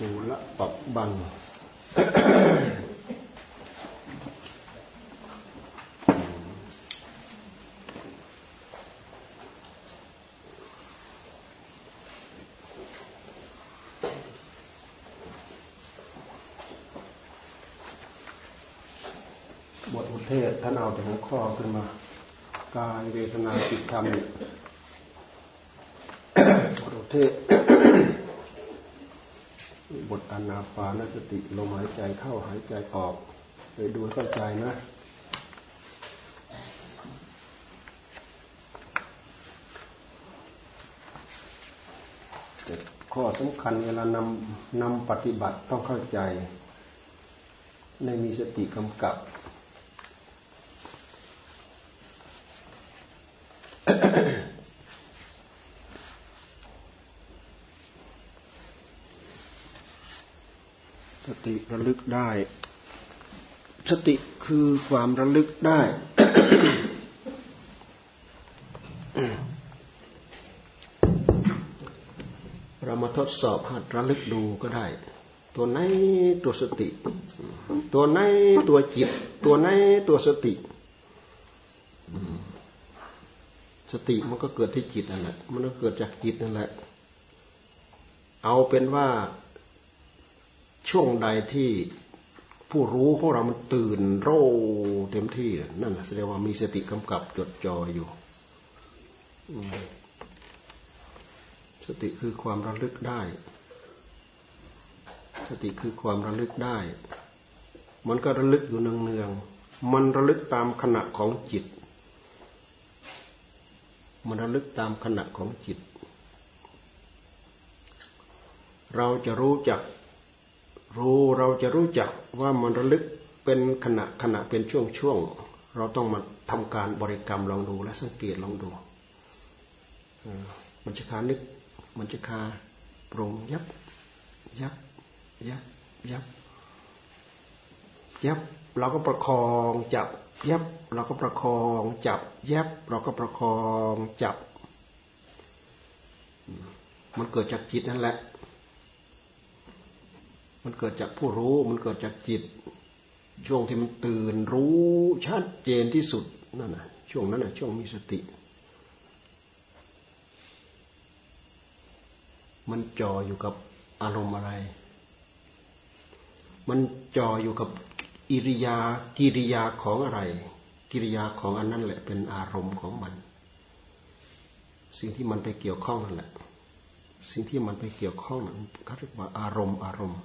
กูละปับบังบทอุเทศท่านเอาแต่หัวข้อขึ้นมา กายเวทนาจิตธรรมเนี่ยบทอุเทศ อานาปานสติลมหายใจเข้าหายใจออกไปดูเข้าใจนะข้อสำคัญเวลานำนำปฏิบัติต้องเข้าใจ ในมีสติกำกับ สติ ระลึกได้ สติคือความระลึกได้ เรามาทดสอบหัดระลึกดูก็ได้ ตัวไหนตัวสติ ตัวไหนตัวจิต ตัวไหนตัวสติ สติมันก็เกิดที่จิตนั่นแหละมันก็เกิดจากจิตนั่นแหละเอาเป็นว่า ช่วงใดที่ผู้รู้ของเรามันตื่นโร่เต็มที่ นั่นแสดงว่ามีสติกำกับจดจ่ออยู่สติคือความระลึกได้ สติคือความระลึกได้ มันก็ระลึกอยู่เนืองๆมันระลึกตามขณะของจิต มันระลึกตามขณะของจิต เราจะรู้จัก รู้เราจะรู้จักว่ามันระลึกเป็นขณะขณะเป็นช่วงช่วงเราต้องมาทำการบริกรรมลองดูและสังเกตลองดูมันจะคานึกมันจะคาปรงยับยับยับยับยับเราก็ประคองจับยับเราก็ประคองจับยับเราก็ประคองจับ มันเกิดจากจิตนั่นแหละ มันเกิดจากผู้รู้มันเกิดจากจิต ช่วงที่มันตื่นรู้ชัดเจนที่สุดนั่นนะช่วงนั้นนะช่วงมีสติ มันจ่ออยู่กับอารมณ์อะไร มันจ่ออยู่กับอิริยากิริยาของอะไร กิริยาของอันนั้นแหละเป็นอารมณ์ของมัน สิ่งที่มันไปเกี่ยวข้องนั่นแหละ สิ่งที่มันไปเกี่ยวข้องนั้นเขาเรียกว่าอารมณ์อารมณ์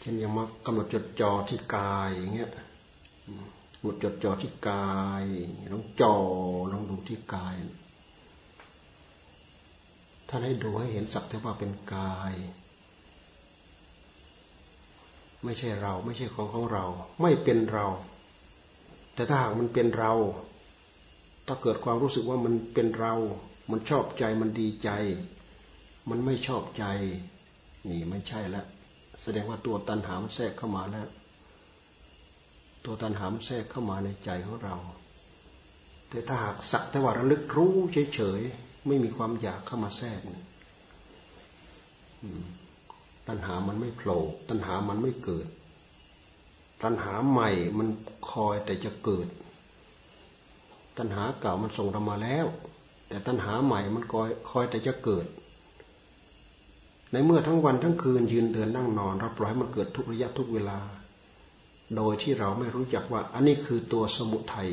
เช่นยังมากำหนดจดจ่อที่กายอย่างเงี้ยกำหนดจดจ่อที่กายลองจ่อลองดูที่กายท่านให้ดูให้เห็นสักแต่ว่าเป็นกาย ไม่ใช่เราไม่ใช่ของของเรา ไม่เป็นเรา แต่ถ้าหากมันเป็นเรา ถ้าเกิดความรู้สึกว่ามันเป็นเรา มันชอบใจมันดีใจ มันไม่ชอบใจ นี่ไม่ใช่แล้ว แสดงว่าตัวตันหามันแทรกเข้ามาแล้ว ตัวตันหามันแทรกเข้ามาในใจของเรา แต่ถ้าหากสักแต่ว่าระลึกรู้เฉยๆไม่มีความอยากเข้ามาแทรกตัณหามันไม่โผล่ตัณหามันไม่เกิด ตัณหาใหม่มันคอยแต่จะเกิด ตัณหาเก่ามันส่งเรามาแล้ว แต่ตัณหาใหม่มันคอยคอยแต่จะเกิด ในเมื่อทั้งวันทั้งคืนยืนเดินนั่งนอนเราปล่อยให้มันเกิดทุกระยะทุกเวลา โดยที่เราไม่รู้จักว่า อันนี้คือตัวสมุทัย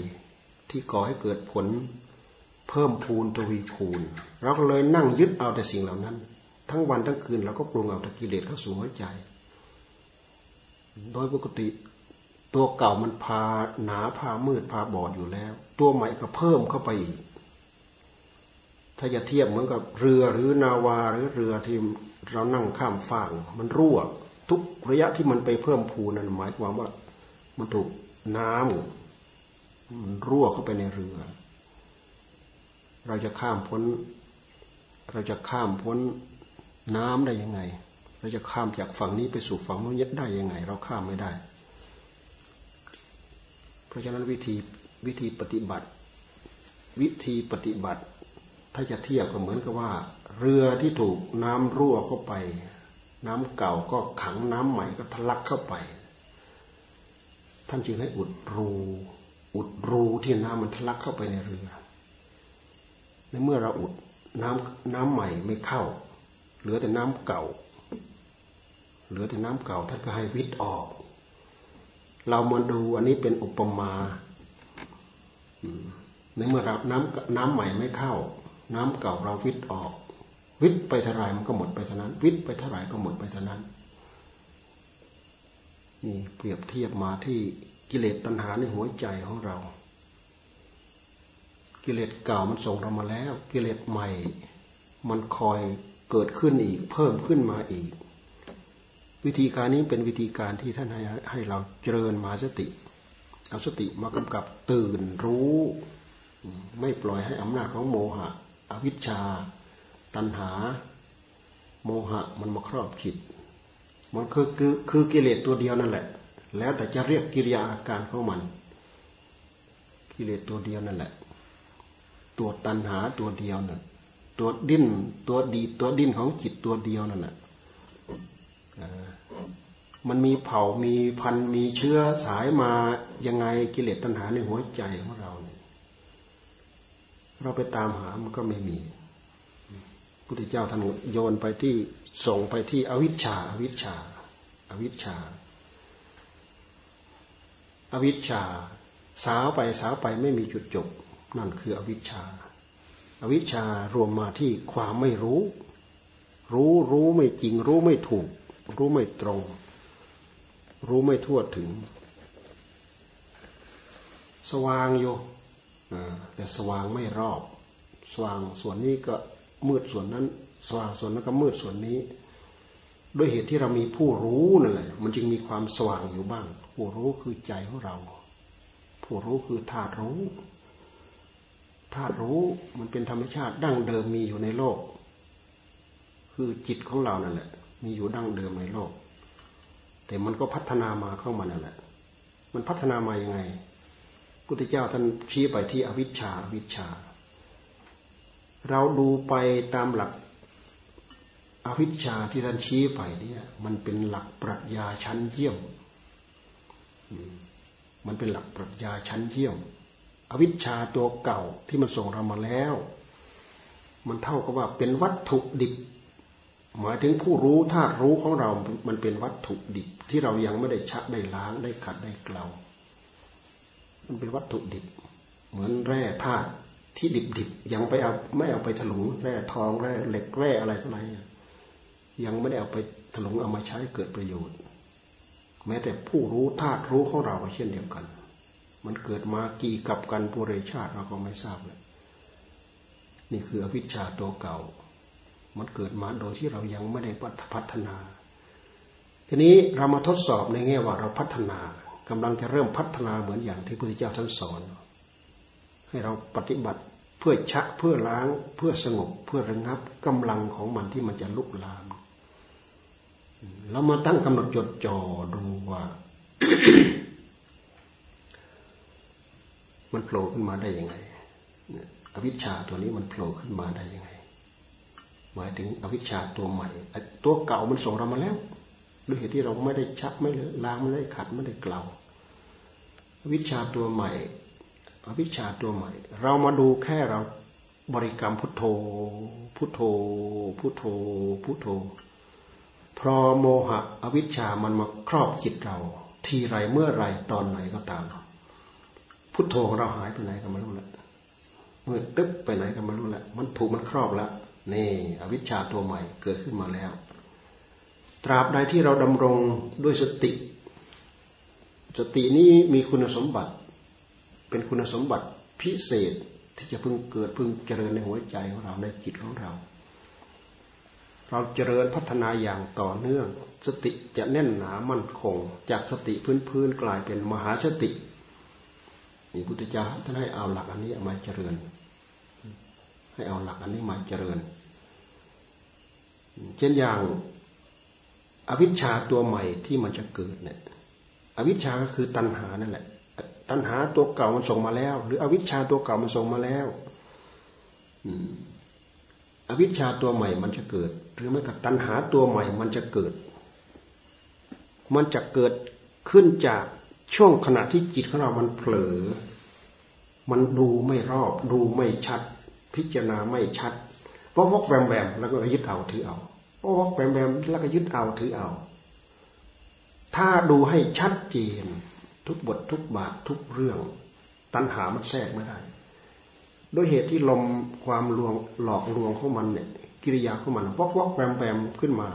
ที่ก่อให้เกิดผลเพิ่มพูนทวีคูณ เราก็เลยนั่งยึดเอาแต่สิ่งเหล่านั้น ทั้งวันทั้งคืนเราก็ปรุงเอาแต่กิเลสเข้าสู่หัวใจ โดยปกติตัวเก่ามันพาหนาพามืดพาบอดอยู่แล้ว ตัวใหม่ก็เพิ่มเข้าไปอีก ถ้าจะเทียบเหมือนกับเรือหรือนาวาหรือเรือที่ เรานั่งข้ามฝั่งมันรั่ว ทุกระยะที่มันไปเพิ่มพูนั้นหมายความว่ามันถูกน้ำมันรั่วเข้าไปในเรือ เราจะข้ามพ้น เราจะข้ามพ้นน้ำได้ยังไง เราจะข้ามจากฝั่งนี้ไปสู่ฝั่งนู้นได้ยังไง เราข้ามไม่ได้ เพราะฉะนั้นวิธีวิธีปฏิบัติ วิธีปฏิบัติ ถ้าจะเทียบก็เหมือนกับว่า เรือที่ถูกน้ำรั่วเข้าไป น้ำเก่าก็ขังน้ำใหม่ก็ทะลักเข้าไป ท่านจึงให้อุดรู อุดรูที่น้ำมันทะลักเข้าไปในเรือ ในเมื่อเราอุดน้ำน้ำใหม่ไม่เข้า เหลือแต่น้ำเก่า เหลือแต่น้ำเก่าท่านก็ให้วิทย์ออก เรามาดูอันนี้เป็นอุปมาในเมื่อเราน้ำน้ำใหม่ไม่เข้า น้ำเก่าเราวิทย์ออก วิทย์ไปเท่าไรมันก็หมดไปเท่านั้น วิทย์ไปเท่าไรก็หมดไปเท่านั้นนี่เปรียบเทียบมาที่กิเลสตัณหาในหัวใจของเรา กิเลสเก่ามันส่งเรามาแล้ว กิเลสใหม่ มันคอยเกิดขึ้นอีก เพิ่มขึ้นมาอีก วิธีการนี้เป็นวิธีการที่ท่านให้ให้เราเจริญมาสติ เอาสติมากำกับตื่นรู้ ไม่ปล่อยให้อำนาจของโมหะ อวิชชา ตัณหา โมหะมันมาครอบจิต มันคือคือคือกิเลสตัวเดียวนั่นแหละ แล้วแต่จะเรียกกิริยาอาการของมัน กิเลสตัวเดียวนั่นแหละ ตัวตัณหาตัวเดียวนั่นตัวดิ้นตัวดีตัวดิ้นของจิตตัวเดียวนั่นแหละมันมีเผ่ามีพันมีเชื้อสายมายังไงกิเลสตัณหาในหัวใจของเรา เราไปตามหามันก็ไม่มีพุทธเจ้าท่านโยนไปที่ส่งไปที่อวิชชาอวิชชาอวิชชา อวิชชา สาวไปสาวไปไม่มีจุดจบ นั่นคืออวิชชา อวิชชารวมมาที่ความไม่รู้ รู้รู้ไม่จริง รู้ไม่ถูก รู้ไม่ตรง รู้ไม่ทั่วถึง สว่างอยู่ แต่สว่างไม่รอบ สว่างส่วนนี้ก็มืดส่วนนั้น สว่างส่วนนั้นก็มืดส่วนนี้ ด้วยเหตุที่เรามีผู้รู้นั่นแหละ มันจึงมีความสว่างอยู่บ้าง ผู้รู้คือใจของเรา ผู้รู้คือธาตุรู้ธาตุรู้มันเป็นธรรมชาติดั้งเดิมมีอยู่ในโลก คือจิตของเรานั่นแหละ มีอยู่ดั้งเดิมในโลก แต่มันก็พัฒนามาเข้ามานั่นแหละ มันพัฒนามายังไง พุทธเจ้าท่านชี้ไปที่อวิชชาอวิชชา เราดูไปตามหลักอวิชชาที่ท่านชี้ไปเนี่ยมันเป็นหลักปรัชญาชั้นเยี่ยม มันเป็นหลักปรัชญาชั้นเยี่ยม อวิชชาตัวเก่าที่มันส่งเรามาแล้ว มันเท่ากับว่าเป็นวัตถุดิบ หมายถึงผู้รู้ธาตุรู้ของเรา มันเป็นวัตถุดิบที่เรายังไม่ได้ชักได้ล้างได้ขัดได้เกลา มันเป็นวัตถุดิบ เหมือนแร่ธาตุที่ดิบดิบยังไปเอาไม่เอาไปถลุงแร่ทองแร่เหล็กแร่อะไรทั้งหลายยังไม่ได้เอาไปถลุงเอามาใช้เกิดประโยชน์ แม้แต่ผู้รู้ธาตุรู้ของเราก็เช่นเดียวกัน มันเกิดมากี่กับกันปุเรชาติเราก็ไม่ทราบเลยนี่คืออวิชชาตัวเก่า มันเกิดมาโดยที่เรายังไม่ได้พัฒนา ทีนี้เรามาทดสอบในแง่ว่าเราพัฒนา กำลังจะเริ่มพัฒนาเหมือนอย่างที่พระพุทธเจ้าท่านสอน ให้เราปฏิบัติเพื่อชักเพื่อล้างเพื่อสงบเพื่อระงับกำลังของมันที่มันจะลุกลามเรามาตั้งกำหนดจดจ่อดูว่า มันโผล่ขึ้นมาได้ยังไงอวิชชาตัวนี้มันโผล่ขึ้นมาได้ยังไง หมายถึงอวิชชาตัวใหม่ตัวเก่ามันส่งเรามาแล้วด้วยเหตุที่เราไม่ได้ชักไม่ล้างไม่ได้ขัดไม่ได้เกลา วิชาตัวใหม่อวิชาตัวใหม่ เรามาดูแค่เราบริกรรมพุทโธ พุทโธ พุทโธ พุทโธ พอโมหะอวิชชามันมาครอบจิตเรา ทีไรเมื่อไรตอนไหนก็ตาม พุทโธของเราหายไปไหนก็ไม่รู้ละเมื่อตึ๊บไปไหนก็ไม่รู้ละมันถูกมันครอบแล้วนี่อวิชชาตัวใหม่เกิดขึ้นมาแล้ว ตราบใดที่เราดำรงด้วยสติ สตินี้มีคุณสมบัติ เป็นคุณสมบัติพิเศษที่จะพึงเกิดพึงเจริญในหัวใจของเราในจิตของเรา เราเจริญพัฒนาอย่างต่อเนื่อง สติจะแน่นหนามั่นคง จากสติพื้นพื้นกลายเป็นมหาสตินี่พุทธเจ้าท่านให้เอาหลักอันนี้มาเจริญ ให้เอาหลักอันนี้มาเจริญ เช่นอย่างอวิชชาตัวใหม่ที่มันจะเกิดเนี่ย อวิชชาก็คือตัณหานั่นแหละ ตัณหาตัวเก่ามันส่งมาแล้ว หรืออวิชชาตัวเก่ามันส่งมาแล้วอวิชชาตัวใหม่มันจะเกิด หรือไม่กับตัณหาตัวใหม่มันจะเกิด มันจะเกิดขึ้นจากช่วงขณะที่จิตของเรามันเผลอ มันดูไม่รอบ ดูไม่ชัด พิจารณาไม่ชัดวอกวอกแวมแวมแล้วก็ยึดเอาถือเอาวอกวอกแวมแวมแล้วก็ยึดเอาถือเอา ถ้าดูให้ชัดเจน ทุกบททุกบาททุกเรื่อง ตัณหามันแทรกไม่ได้ด้วยเหตุที่ลมความลวงหลอกลวงของมันเนี่ย กิริยาของมันวอกวอกแวมแวมขึ้นมา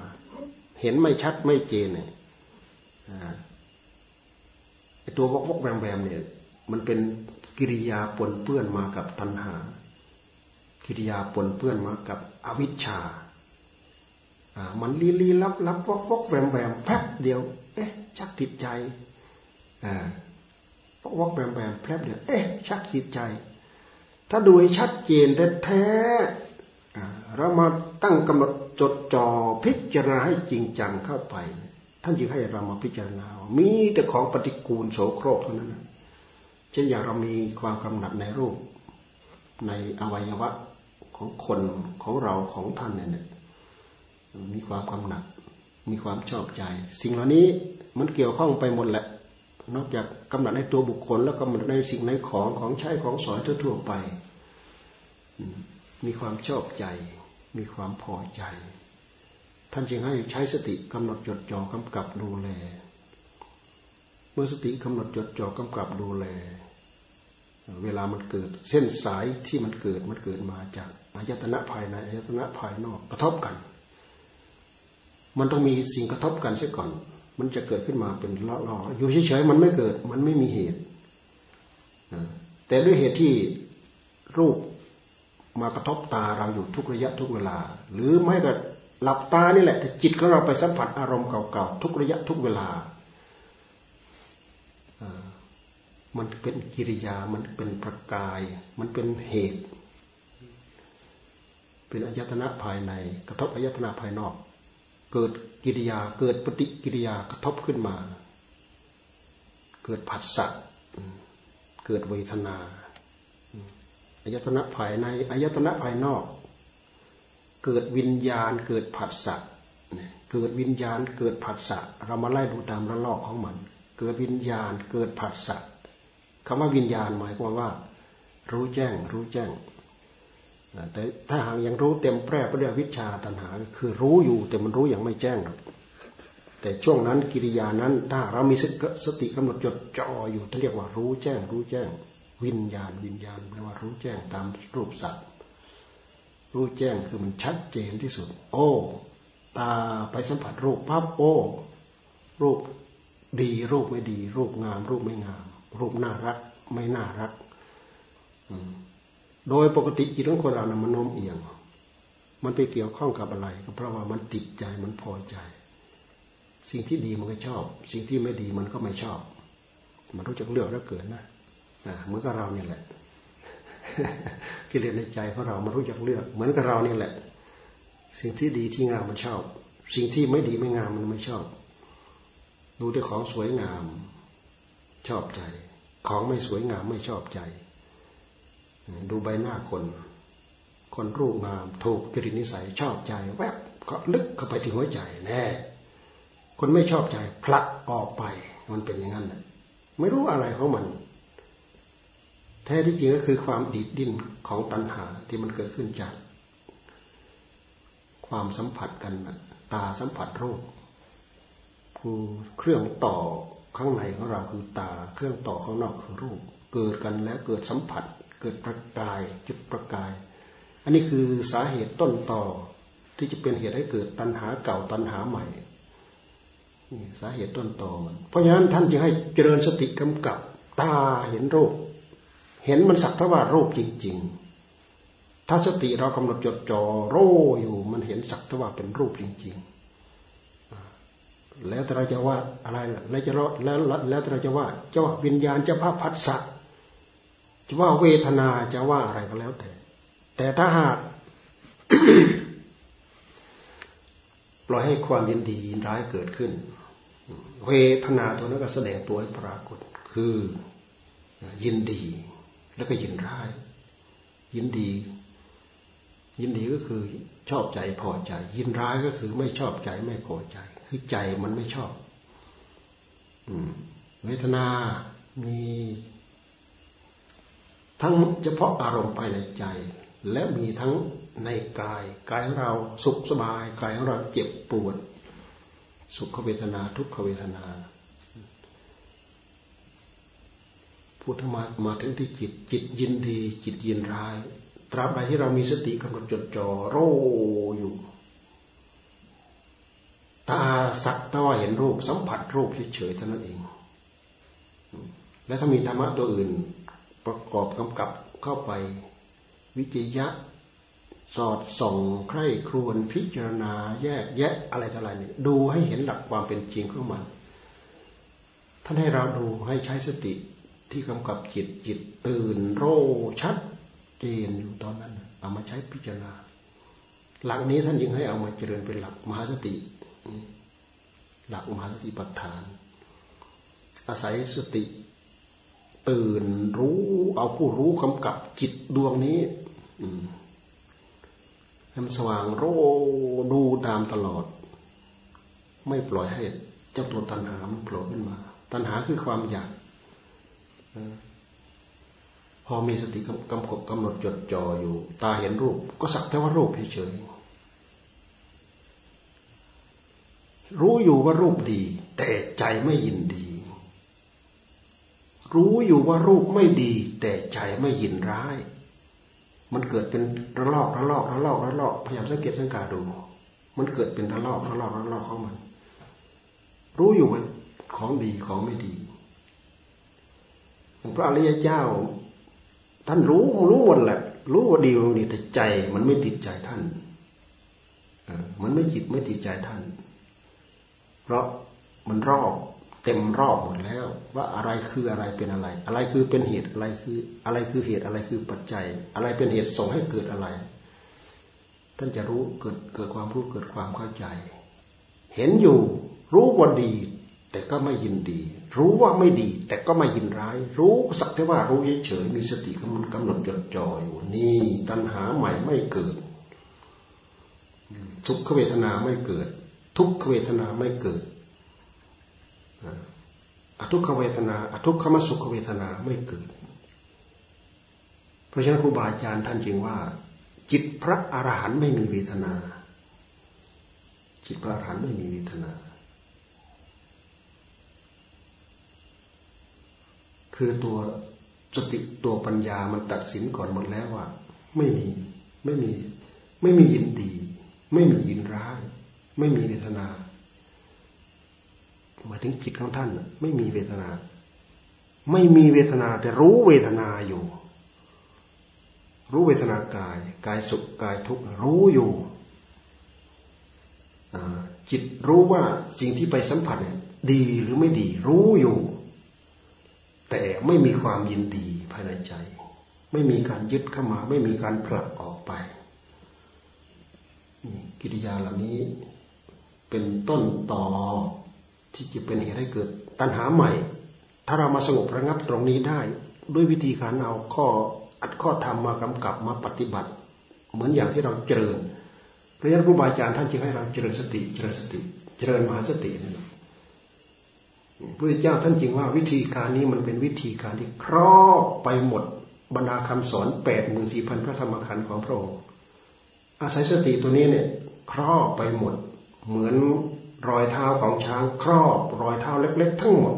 เห็นไม่ชัดไม่เจนเนี่ยไอตัววอกวอกแวมแวมเนี่ย มันเป็นกิริยาปนเปื้อนมากับตัณหา กิริยาปนเปื้อนมากับอวิชชา อ่า มันลีลีลับลับวอกวอกแวมแวมแป๊บเดียว เอ๊ะ ชักติดใจอ่าวอกแวมแวมแป๊บเดียวเอ๊ะ ชักติดใจ ถ้าดูให้ชัดเจนแท้ๆเรามาตั้งกำหนดจดจ่อพิจารณาให้จริงจังเข้าไป ท่านจึงให้เรามาพิจารณา มีแต่ของปฏิกูลโสโครกเท่านั้นเช่นอย่างเรามีความกำหนัดในรูป ในอวัยวะของคนของเราของท่านเนี่ยมีความกำหนัด มีความชอบใจ สิ่งเหล่านี้มันเกี่ยวข้องไปหมดแหละ นอกจากกำหนดในตัวบุคคล แล้วกำหนดในสิ่งในของของใช้ของสอยทั่วๆไป มีความชอบใจ มีความพอใจ ท่านจึงให้ใช้สติกำหนดจดจ่อกำกับดูแล เมื่อสติกำหนดจดจ่อกำกับดูแล เวลามันเกิด เส้นสายที่มันเกิดมันเกิดมาจากอายตนะภายในอายตนะภายนอกกระทบกัน มันต้องมีสิ่งกระทบกันเสียก่อน มันจะเกิดขึ้นมาเป็นล่อๆอยู่เฉยๆมันไม่เกิด มันไม่มีเหตุแต่ด้วยเหตุที่รูปมากระทบตาเราอยู่ทุกระยะทุกเวลา หรือไม่ก็หลับตานี่แหละแต่จิตของเราไปสัมผัสอารมณ์เก่าๆทุกระยะทุกเวลา มันเป็นกิริยา มันเป็นประกาย มันเป็นเหตุ เป็นอายตนะภายใน กระทบอายตนะภายนอก เกิดกิริยาเกิดปฏิกิริยากระทบขึ้นมา เกิดผัสสะเกิดเวทนาอายตนะภายในอายตนะภายนอก เกิดวิญญาณเกิดผัสสะเกิดวิญญาณเกิดผัสสะเรามาไล่ดูตามระลอกของมัน เกิดวิญญาณเกิดผัสสะคำว่าวิญญาณหมายความว่า รู้แจ้ง รู้แจ้ง แต่ถ้าหากยังรู้เต็มแปร่ไปด้วยวิชาตัณหา คือรู้อยู่แต่มันรู้อย่างไม่แจ้งหรอกแต่ช่วงนั้นกิริยานั้นถ้าเรามีสติกำหนดจดจ่ออยู่ท่านเรียกว่ารู้แจ้ง รู้แจ้ง วิญญาณ วิญญาณแปลว่ารู้แจ้งตามรูปสัตว์รู้แจ้งคือมันชัดเจนที่สุด โอ้ ตาไปสัมผัสรูปปั๊บโอ้รูปดีรูปไม่ดี รูปงาม รูปไม่งาม รูปน่ารัก ไม่น่ารักอืม โดยปกติจิตของคนเรานะมันโน้มเอียง มันไปเกี่ยวข้องกับอะไร ก็เพราะว่ามันติดใจมันพอใจ สิ่งที่ดีมันก็ชอบ สิ่งที่ไม่ดีมันก็ไม่ชอบ มันรู้จักเลือกแล้วเกิดนะเหมือนกับเราเนี่ยแหละกิเลสในใจของเรามันรู้จักเลือก เหมือนกับเราเนี่ยแหละ สิ่งที่ดีที่งามมันชอบ สิ่งที่ไม่ดีไม่งามมันไม่ชอบ ดูแต่ของสวยงาม ชอบใจ ของไม่สวยงามไม่ชอบใจ ดูใบหน้าคน คนรูปงามถูกจริตนิสัยชอบใจ แวบก็ลึกเข้าไปถึงหัวใจแน่ คนไม่ชอบใจพลัดออกไปมันเป็นอย่างนั้นไม่รู้อะไรของมัน แท้ที่จริงก็คือความดีดดิ้นของตัณหาที่มันเกิดขึ้นจาก ความสัมผัสกันตาสัมผัสรูปคือเครื่องต่อข้างในของเราคือตา เครื่องต่อข้างนอกคือรูป เกิดกันแล้วเกิดสัมผัส เกิดประกายจุดประกาย อันนี้คือสาเหตุต้นต่อที่จะเป็นเหตุให้เกิดตัณหาเก่าตัณหาใหม่นี่สาเหตุต้นต่อมันเพราะฉะนั้นท่านจึงให้เจริญสติกำกับตาเห็นรูป เห็นมันสักเท่าว่ารูปจริง ๆ ถ้าสติเรากำหนดจดจ่อโรอยู่ มันเห็นสักเท่าว่าเป็นรูปจริง ๆ แล้วแต่เราจะว่าอะไรแล้วจะแล้วแล้วแต่เราจะว่าเจ้าวิญญาณเจ้าภาพพัสสะ จะว่าเวทนาจะว่าอะไรก็แล้วแต่ แต่ถ้าหากปล่อยให้ความยินดียินร้ายเกิดขึ้น เวทนาตัวนั้นก็แสดงตัวให้ปรากฏคือยินดี แล้วก็ยินร้าย ยินดี ยินดีก็คือชอบใจพอใจ ยินร้ายก็คือไม่ชอบใจไม่พอใจ คือใจมันไม่ชอบอเวทนามี ทั้งเฉพาะอารมณ์ภายในใจ และมีทั้งในกายกายของเราสุขสบายกายของเราเจ็บปวด สุขเวทนาทุกขเวทนาพูดมามาถึงที่จิตจิตยินดี จิตยินร้าย ตราบใดที่เรามีสติกำหนดจดจ่อโรอยู่ ตาสักตว่าเห็นรูปสัมผัสรูปเฉยๆเท่านั้นเอง และถ้ามีธรรมะตัวอื่น ประกอบกำกับเข้าไป วิจยะสอดส่องใคร่ครวนพิจารณาแยกแยะอะไรต่ออะไรเนี่ยดูให้เห็นหลักความเป็นจริงของมัน ท่านให้เราดูให้ใช้สติที่กำกับจิตจิตตื่นโรชัดเจนอยู่ตอนนั้นเอามาใช้พิจารณา หลักนี้ท่านยังให้เอามาเจริญเป็นหลักมหาสติ หลักมหาสติปัฏฐาน อาศัยสติ ตื่นรู้เอาผู้รู้กำกับจิตดวงนี้ให้มันสว่างโรดูตามตลอด ไม่ปล่อยให้เจ้าตัวตัณหามันโผล่ขึ้นมา ตัณหาคือความอยากพอมีสติกำกับกำหนดจดจ่ออยู่ ตาเห็นรูป ก็สักแต่ว่ารูปเฉยรู้อยู่ว่ารูปดี แต่ใจไม่ยินดี รู้อยู่ว่ารูปไม่ดี แต่ใจไม่ยินร้าย มันเกิดเป็นระลอกระลอกระลอกระลอกพยายามสังเกตสังกาดู มันเกิดเป็นระลอกระลอกระลอกของมัน รู้อยู่ว่าของดีของไม่ดีพระอริยเจ้า ท่านรู้รู้หมดแหละ รู้ว่าดีว่าดีแต่ใจ มันไม่ติดใจท่านมันไม่จิตไม่ติดใจท่าน เพราะมันรอบ เต็มรอบหมดแล้ว ว่าอะไรคืออะไรเป็นอะไร อะไรคือเป็นเหตุอะไรคือ อะไรคือเหตุอะไรคือปัจจัย อะไรเป็นเหตุส่งให้เกิดอะไร ท่านจะรู้เกิดเกิดความรู้เกิดความเข้าใจ เห็นอยู่ รู้ว่าดี แต่ก็ไม่ยินดี รู้ว่าไม่ดี แต่ก็ไม่ยินร้าย รู้สักแต่ว่ารู้เฉยๆมีสติกำหนดกำหนดจดจ่ออยู่นี่ตัณหาใหม่ไม่เกิด ทุกขเวทนาไม่เกิด ทุกขเวทนาไม่เกิด อทุกขเวทนาอทุกขมสุขเวทนาไม่เกิด เพราะฉะนั้นครูบาอาจารย์ท่านจึงว่า จิตพระอรหันต์ไม่มีเวทนา จิตพระอรหันต์ไม่มีเวทนา คือตัวสติตัวปัญญามันตัดสินก่อนหมดแล้วว่า ไม่มีไม่มี ไม่มียินดี ไม่มียินร้าย ไม่มีเวทนา หมายถึงจิตของท่านไม่มีเวทนา ไม่มีเวทนาแต่รู้เวทนาอยู่ รู้เวทนากายกายสุขกายทุกข์รู้อยู่จิตรู้ว่าสิ่งที่ไปสัมผัสดีหรือไม่ดี รู้อยู่ แต่ไม่มีความยินดีภายในใจ ไม่มีการยึดเข้ามา ไม่มีการผลักออกไปกิริยาเหล่านี้ เป็นต้นต่อ ที่จะเป็นเหตุให้เกิดตัณหาใหม่ ถ้าเรามาสงบระงับตรงนี้ได้ ด้วยวิธีการเอาข้ออัดข้อธรรมมากำกับมาปฏิบัติ เหมือนอย่างที่เราเจริญเพราะฉะนั้นครูบาอาจารย์ท่านจึงให้เราเจริญสติเจริญสติ เจริญมหาสตินี่พระเจ้าท่านจึงว่าวิธีการนี้มันเป็นวิธีการที่ครอบไปหมดบรรดาคำสอนแปดหมื่นสี่พันพระธรรมขันธ์ของพระองค์อาศัยสติตัวนี้เนี่ยครอบไปหมดเหมือน รอยเท้าของช้างครอบ รอยเท้าเล็ก ๆ ทั้งหมด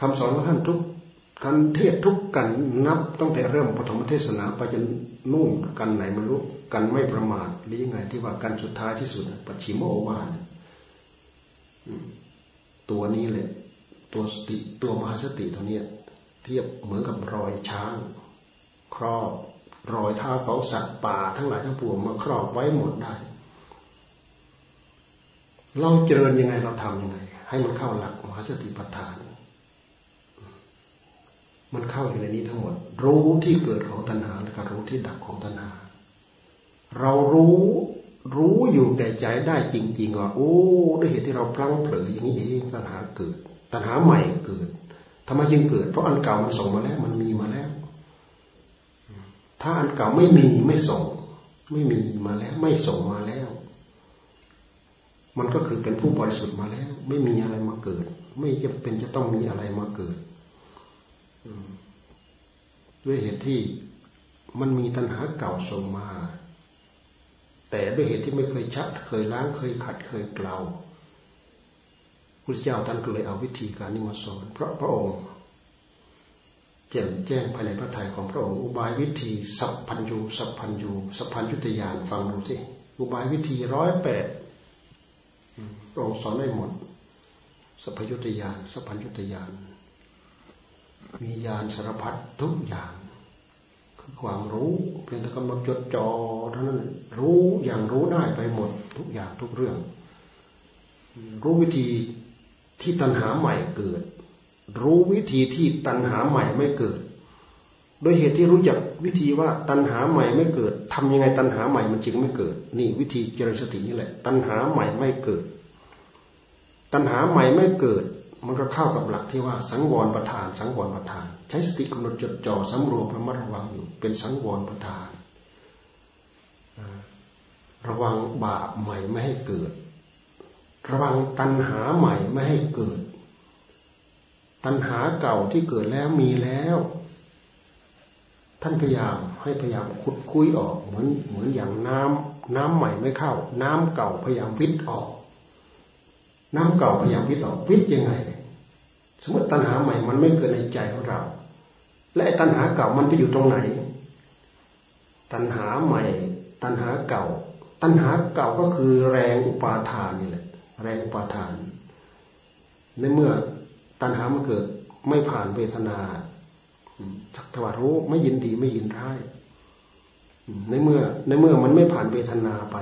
คำสอนของท่านทุกการเทศทุกกันนับตั้งแต่เริ่มปฐมเทศนาไปจนนู่นกันไหนไม่รู้กันไม่ประมาทหรือยังไงที่ว่ากันสุดท้ายที่สุดปัจฉิมโอวาทตัวนี้เลยตัวสติตัวมหาสติตัวนี้เทียบเหมือนกับรอยช้าง ครอบ รอยเท้าของสัตว์ป่า ทั้งหลายทั้งปวงมาครอบไว้หมดได้ เราเจริญยังไงเราทำยังไง ให้มันเข้าหลักมหาสติปัฏฐาน มันเข้าอยู่ในนี้ทั้งหมด รู้ที่เกิดของตัณหาและก็รู้ที่ดับของตัณหา เรารู้รู้อยู่แก่ใจได้จริง ๆ ว่าโอ้ด้วยเหตุที่เราพลั้งเผลออย่างนี้เองตัณหาเกิด ตัณหาใหม่เกิดทำไมยังเกิด เพราะอันเก่ามันส่งมาแล้ว มันมีมาแล้ว ถ้าอันเก่าไม่มีไม่ส่ง ไม่มีมาแล้ว ไม่ส่งมาแล้ว มันก็คือเป็นผู้บริสุทธิ์มาแล้ว ไม่มีอะไรมาเกิด ไม่จำเป็นจะต้องมีอะไรมาเกิดด้วยเหตุที่มันมีตัณหาเก่าส่งมา แต่ด้วยเหตุที่ไม่เคยชัด เคยล้างเคยขัดเคยเกลาพระเจ้าท่านก็เลยเอาวิธีการนี้มาสอน เพราะพระองค์แจ่มแจ้งภายในพระทัยของพระองค์อุบายวิธี สัพพัญญูสัพพัญญูสัพพัญยุตยานฟังดูสิอุบายวิธีร้อยแปด พระองค์สอนได้หมดสัพยุตยานสัพพัญยุตยาน มียานสารพัดทุกอย่างคือความรู้เพียงแต่กำหนดจดจ่อเท่านั้นรู้อย่างรู้ได้ไปหมดทุกอย่างทุกเรื่อง รู้วิธีที่ตัณหาใหม่เกิด รู้วิธีที่ตัณหาใหม่ไม่เกิด โดยเหตุที่รู้จักวิธีว่าตัณหาใหม่ไม่เกิดทำยังไงตัณหาใหม่มันจึงไม่เกิด นี่วิธีเจริญสตินี่แหละ ตัณหาใหม่ไม่เกิด ตัณหาใหม่ไม่เกิด มันก็เข้ากับหลักที่ว่าสังวรประธาน สังวรประธาน ใช้สติกำหนดจดจ่อสำรวมระมัดระวังอยู่ เป็นสังวรประธาน ระวังบาปใหม่ไม่ให้เกิด ระวังตัณหาใหม่ไม่ให้เกิด ตัณหาเก่าที่เกิดแล้วมีแล้ว ท่านพยายามให้พยายามขุดคุยออกเหมือนเหมือนอย่างน้ำน้ำใหม่ไม่เข้า น้ำเก่าพยายามวิทย์ออก น้ำเก่าพยายามวิทย์ออกวิทย์ยังไง สมมติตัณหาใหม่มันไม่เกิดในใจของเรา และตัณหาเก่ามันไปอยู่ตรงไหน ตัณหาใหม่ ตัณหาเก่า ตัณหาเก่าก็คือแรงอุปาทานนี่แหละ แรงอุปาทาน ในเมื่อตัณหามันเกิดไม่ผ่านเวทนาสักทวารู้ไม่ยินดีไม่ยินร้ายในเมื่อ ในเมื่อมันไม่ผ่านเวทนาไป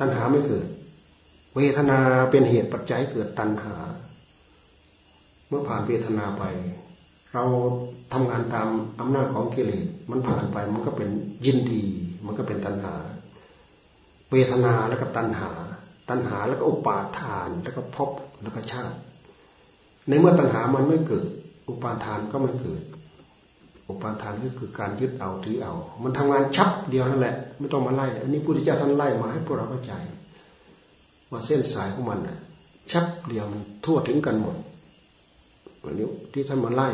ตัณหาไม่เกิด เวทนาเป็นเหตุปัจจัยเกิดตัณหา เมื่อผ่านเวทนาไป เราทำงานตามอำนาจของกิเลสมันผ่านไปมันก็เป็นยินดี มันก็เป็นตัณหา เวทนาแล้วก็ตัณหา ตัณหาแล้วก็อุปาทานแล้วก็พบแล้วก็ชาติ ในเมื่อตัณหามันไม่เกิด อุปาทานก็ไม่เกิด อุปาทานก็คือการยึดเอาถือเอา มันทำงานชับเดียวนั่นแหละ ไม่ต้องมาไล่ อันนี้พุทธเจ้าท่านไล่มาให้พวกเราเข้าใจ ว่าเส้นสายของมันน่ะ ชับเดียวมันทั่วถึงกันหมดวันนี้ที่ท่านมาไล่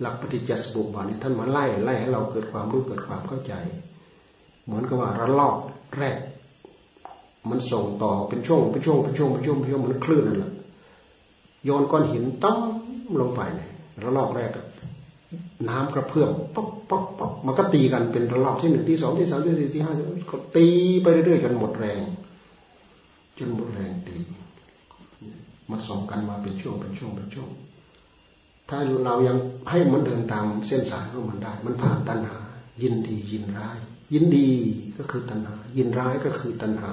หลักปฏิจจสมุปบาทนี่ท่านมาไล่ไล่ให้เราเกิดความรู้เกิดความเข้าใจ เหมือนกับว่าระลอกแรก มันส่งต่อเป็นช่วงเป็นช่วงเป็นช่วงเป็นช่วงเป็นช่วงมันคลื่นนั่นแหละโยนก้อนหินต้มลงไปเนี่ยระลอกแรกน้ำกระเพื่อมป๊อกป๊อกป๊อกมันก็ตีกันเป็นระลอกที่หนึ่งที่สองที่สามที่สี่ที่ห้าก็ตีไปเรื่อยๆจนหมดแรง จนหมดแรงตีมันส่งกันมาเป็นช่วงเป็นช่วงเป็นช่วง ถ้าเรายังให้มันเดินตามเส้นสายของมันได้ มันผ่านตัณหา ยินดียินร้าย ยินดีก็คือตัณหา ยินร้ายก็คือตัณหา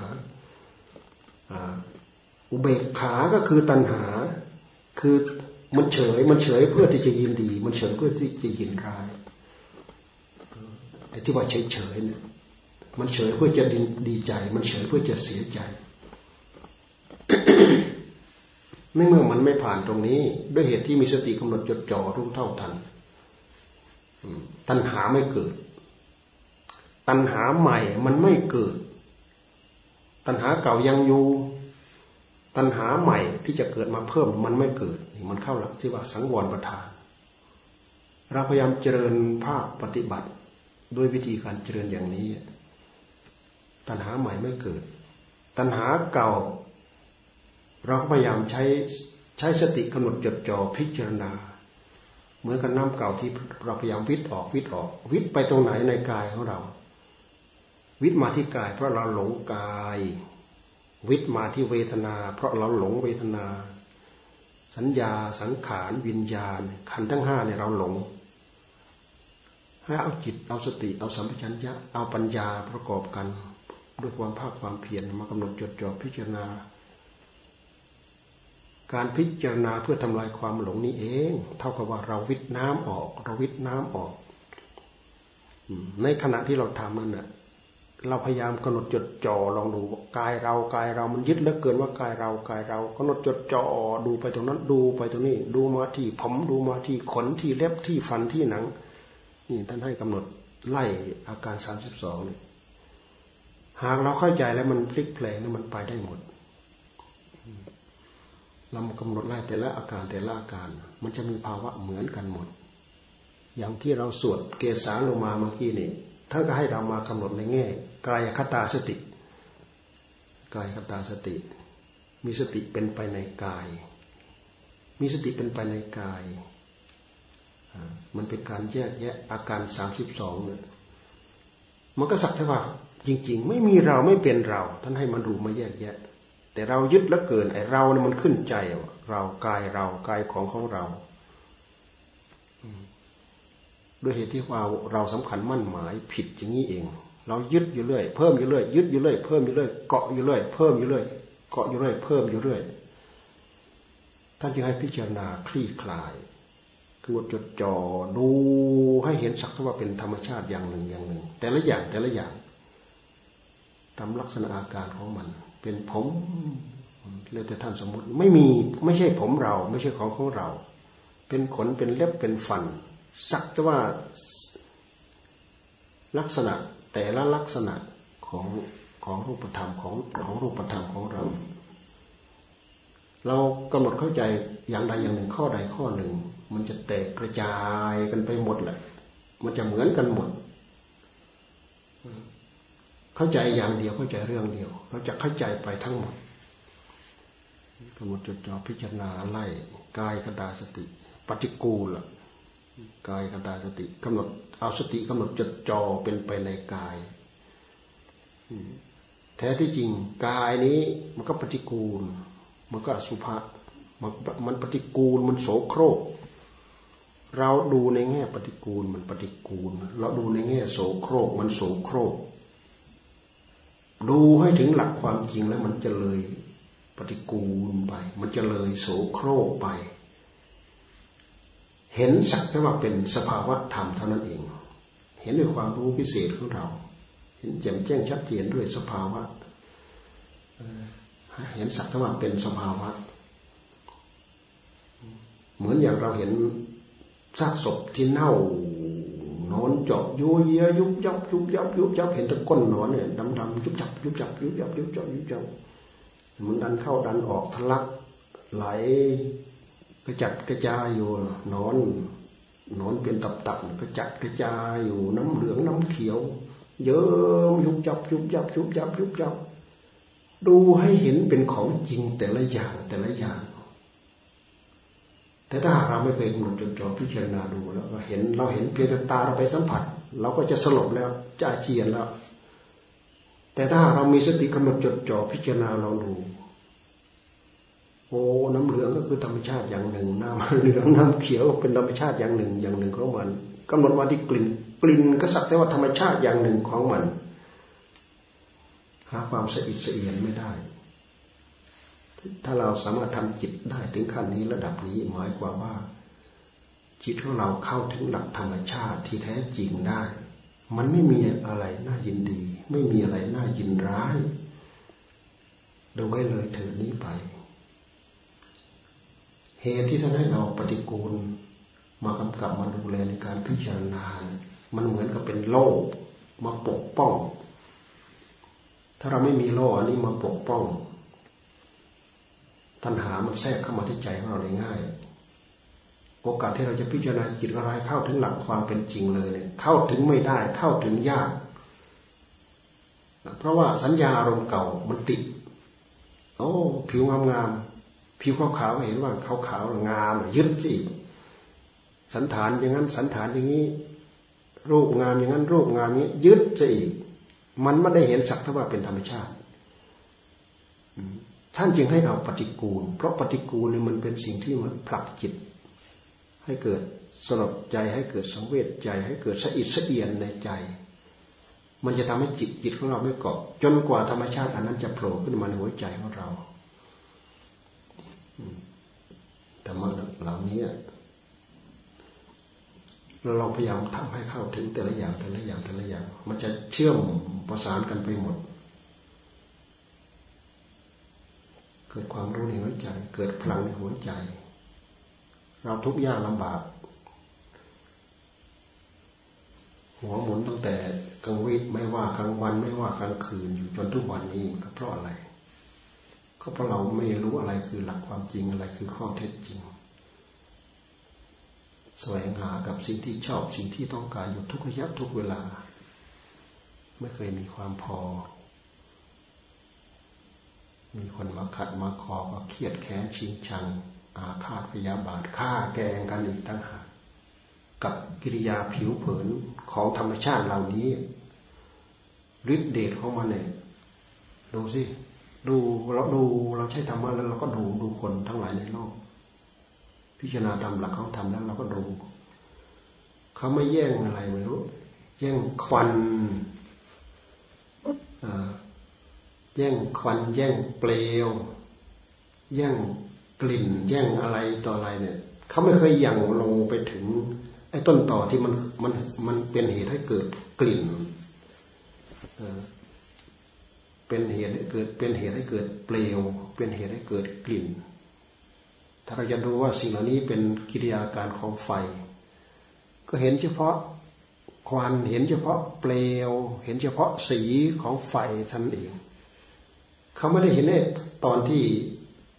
อุเบกขาก็คือตัณหา คือมันเฉยมันเฉยเพื่อที่จะยินดี มันเฉยเพื่อที่จะยินร้ายไอ้ที่ว่าเฉยเฉยเนี่ยมันเฉยเพื่อจะดีใจ มันเฉยเพื่อจะเสียใจ ในเมื่อมันไม่ผ่านตรงนี้ ด้วยเหตุที่มีสติกำหนดจดจ่อรู้เท่าทันตัณหาไม่เกิด ตัณหาใหม่มันไม่เกิด ตัณหาเก่ายังอยู่ ตัณหาใหม่ที่จะเกิดมาเพิ่มมันไม่เกิดนี่มันเข้าหลักที่ว่าสังวรประทาน เราพยายามเจริญภาคปฏิบัติด้วยวิธีการเจริญอย่างนี้ ตัณหาใหม่ไม่เกิด ตัณหาเก่า เราก็พยายามใช้ใช้สติกำหนดจดจ่อพิจารณา เหมือนกับน้ำเก่าที่เราพยายามวิทย์ออกวิทย์ออก วิทย์ไปตรงไหนในกายของเรา วิทย์มาที่กาย เพราะเราหลงกาย วิทย์มาที่เวทนา เพราะเราหลงเวทนา สัญญาสังขารวิญญาณ ขันทั้งห้าเนี่ยเราหลงให้เอาจิตเอาสติเอาสัมปชัญญะเอาปัญญาประกอบกัน ด้วยความภาคความเพียรมากำหนดจดจ่อพิจารณา การพิจารณาเพื่อทำลายความหลงนี้เอง เท่ากับว่าเราวิทน้ำออก เราวิทน้ำออก ในขณะที่เราทำนั่นน่ะเราพยายามกำหนดจดจ่อลองดูกายเรากายเรามันยึดเหลือเกินว่ากายเรากายเรากำหนดจดจ่อดูไปตรงนั้น ดูไปตรงนี้ ดูมาที่ผมดูมาที่ขนที่เล็บที่ฟันที่หนัง นี่ท่านให้กำหนดไล่อาการสามสิบสองเนี่ยหากเราเข้าใจแล้วมันพลิกแปลงแล้วมันไปได้หมด เรากำหนดไล่แต่ละอาการแต่ละอาการ มันจะมีภาวะเหมือนกันหมด อย่างที่เราสวดเกสาโลมาเมื่อกี้นี่ท่านก็ให้เรามากำหนดในแง่กายคตาสติกายคตาสติ มีสติเป็นไปในกาย มีสติเป็นไปในกาย มันเป็นการแยกแยะอาการสามสิบสองเนี่ยมันก็สักแต่ว่าจริง ๆ ไม่มีเราไม่เป็นเรา ท่านให้มันรู้มาแยกแยะ แต่เรายึดแล้วเกินไอ้เราเนี่ยมันขึ้นใจ เรากายเรากายของของเราด้วยเหตุที่ว่าเราสำคัญมั่นหมายผิดอย่างนี้เอง เรายึดอยู่เรื่อยเพิ่มอยู่เรื่อยยึดอยู่เรื่อยเพิ่มอยู่เรื่อยเกาะอยู่เรื่อยเพิ่มอยู่เรื่อยเกาะอยู่เรื่อยเพิ่มอยู่เรื่อยท่านจึงให้พิจารณาคลี่คลายกำหนดจดจ่อดูให้เห็นสักว่าเป็นธรรมชาติอย่างหนึ่งอย่างหนึ่ง แต่ละอย่างแต่ละอย่างตามลักษณะอาการของมัน เป็นผมเรียกแต่ท่านสมมติไม่มีไม่ใช่ผมเรา ไม่ใช่ของของเรา เป็นขนเป็นเล็บเป็นฟัน สักแต่ว่าลักษณะแต่ละลักษณะของของรูปธรรมของของรูปธรรมของเรา เรากำหนดเข้าใจอย่างใดอย่างหนึ่งข้อใดข้อหนึ่ง มันจะแตกกระจายกันไปหมดแหละ มันจะเหมือนกันหมด เข้าใจอย่างเดียวเข้าใจเรื่องเดียว เราจะเข้าใจไปทั้งหมดกำหนดจดจ่อพิจารณาไล่กายคตาสติ ปฏิกูลกายคตาสติกำหนดเอาสติกำหนดจดจ่อเป็นไปในกายแท้ที่จริงกายนี้มันก็ปฏิกูล มันก็สุภามันมันปฏิกูลมันโสโครก เราดูในแง่ปฏิกูลมันปฏิกูล เราดูในแง่โสโครกมันโสโครก ดูให้ถึงหลักความจริงแล้วมันจะเลยปฏิกูลไป มันจะเลยโสโครกไป เห็นสักแต่ว่าเป็นสภาวะธรรมเท่านั้นเอง เห็นด้วยความรู้พิเศษของเรา เห็นแจ่มแจ้งชัดเจนด้วยสภาวะเห็นสักแต่ว่าเป็นสภาวะ เหมือนอย่างเราเห็นซากศพที่เน่า นอนเจาะยูเยียยุบยับยุบยับยุบยับเห็นแต่ก้นนอนเนี่ยดำดำยุบยับยุบยับยุบยับยุบยับยุบยับมันดันเข้าดันออกทะลักไหลกระจัดกระจายอยู่นอนนอนเป็นตับตับกระจัดกระจายอยู่น้ำเหลืองน้ำเขียว เยิ้มยุบยับยุบยับยุบยับยุบยับดูให้เห็นเป็นของจริงแต่ละอย่างแต่ละอย่าง แต่ถ้าหากเราไม่เคยกำหนดจดจ่อพิจารณาดูแล้วก็เห็นเราเห็นเพียงแต่ตาเราไปสัมผัส เราก็จะสลบแล้วจะอาเจียนแล้ว แต่ถ้าเรามีสติกำหนดจดจ่อพิจารณาเราดูโอ้น้ำเหลืองก็คือธรรมชาติอย่างหนึ่ง น้ำเหลืองน้ำเขียวเป็นธรรมชาติอย่างหนึ่ง อย่างหนึ่งของมันกำหนดว่าที่กลิ่นกลิ่นก็สักแต่ว่าธรรมชาติอย่างหนึ่งของมัน หาความสะอิดสะเอียนไม่ได้ ถ้าเราสามารถทำจิตได้ถึงขั้นนี้ระดับนี้หมายความว่า จิตของเราเข้าถึงหลักธรรมชาติที่แท้จริงได้ มันไม่มีอะไรน่ายินดี ไม่มีอะไรน่ายินร้ายดูไว้เลยเถิดนี้ไป เหตุที่ท่านให้เราปฏิกูล มากำกับมาดูแลในการพิจารณา มันเหมือนกับเป็นโล่มาปกป้อง ถ้าเราไม่มีโล่อันนี้มาปกป้อง ตัณหามันแทรกเข้ามาที่ใจของเราได้ง่าย โอกาสที่เราจะพิจารณาจิตอะไรเข้าถึงหลักความเป็นจริงเลย เข้าถึงไม่ได้เข้าถึงยาก เพราะว่าสัญญาอารมณ์เก่ามันติด โอ้ผิวงามงามผิวขาวขาวเห็นว่าขาวขาวงามยึดสิสันฐานอย่างนั้นสันฐานอย่างนี้รูปงามอย่างนั้นรูปงามนี้ยึดสิมันไม่ได้เห็นสักเท่าว่าเป็นธรรมชาติ ท่านจึงให้เอาปฏิกูล เพราะปฏิกูลเนี่ยมันเป็นสิ่งที่มันผลักจิต ให้เกิดสลดใจให้เกิดสังเวชใจ ให้เกิดสะอิดสะเอียนในใจ มันจะทำให้จิตจิตของเราไม่เกาะจนกว่าธรรมชาติอันนั้นจะโผล่ขึ้นมาในหัวใจของเราธรรมะเหล่านี้เราพยายามทำให้เข้าถึงแต่ละอย่างแต่ละอย่างแต่ละอย่าง มันจะเชื่อมประสานกันไปหมดเกิดความรู้ในหัวใจ เกิดพลังในหัวใจ เราทุกยากลำบาก หัวหมุนตั้งแต่กลางวิไม่ว่ากลางวันไม่ว่ากลางคืนอยู่จนทุกวันนี้ก็เพราะอะไร ก็เพราะเราไม่รู้อะไรคือหลักความจริงอะไรคือข้อเท็จจริงแสวงหากับสิ่งที่ชอบสิ่งที่ต้องการอยู่ทุกระยะทุกเวลา ไม่เคยมีความพอ มีคนมาขัดมาคอก็เครียดแค้นชิงชัง อาฆาตพยาบาทฆ่าแกงกันอีกตั้งหากกับกิริยาผิวเผินของธรรมชาติเหล่านี้ฤทธิเดชของมันเนี่ยดูสิดูเราดูเราใช้ธรรมะแล้วเราก็ดูดูคนทั้งหลายในโลก พิจารณาตามหลักเขาทำแล้วเราก็ดูเขาไม่แย่งอะไรไม่รู้แย่งควัน แย่งควันแย่งเปลว แย่งกลิ่น แย่งอะไรต่ออะไรเนี่ยเขาไม่เคยยั่งลงไปถึงไอ้ต้นต่อที่มันมันมันเป็นเหตุให้เกิดกลิ่นเป็นเหตุให้เกิดเป็นเหตุให้เกิดเปลว เป็นเหตุให้เกิดกลิ่น ถ้าเราจะดูว่าสิ่งเหล่านี้เป็นกิริยาการของไฟ ก็เห็นเฉพาะควันเห็นเฉพาะเปลว เห็นเฉพาะสีของไฟท่านเอง เขาไม่ได้เห็นในตอนที่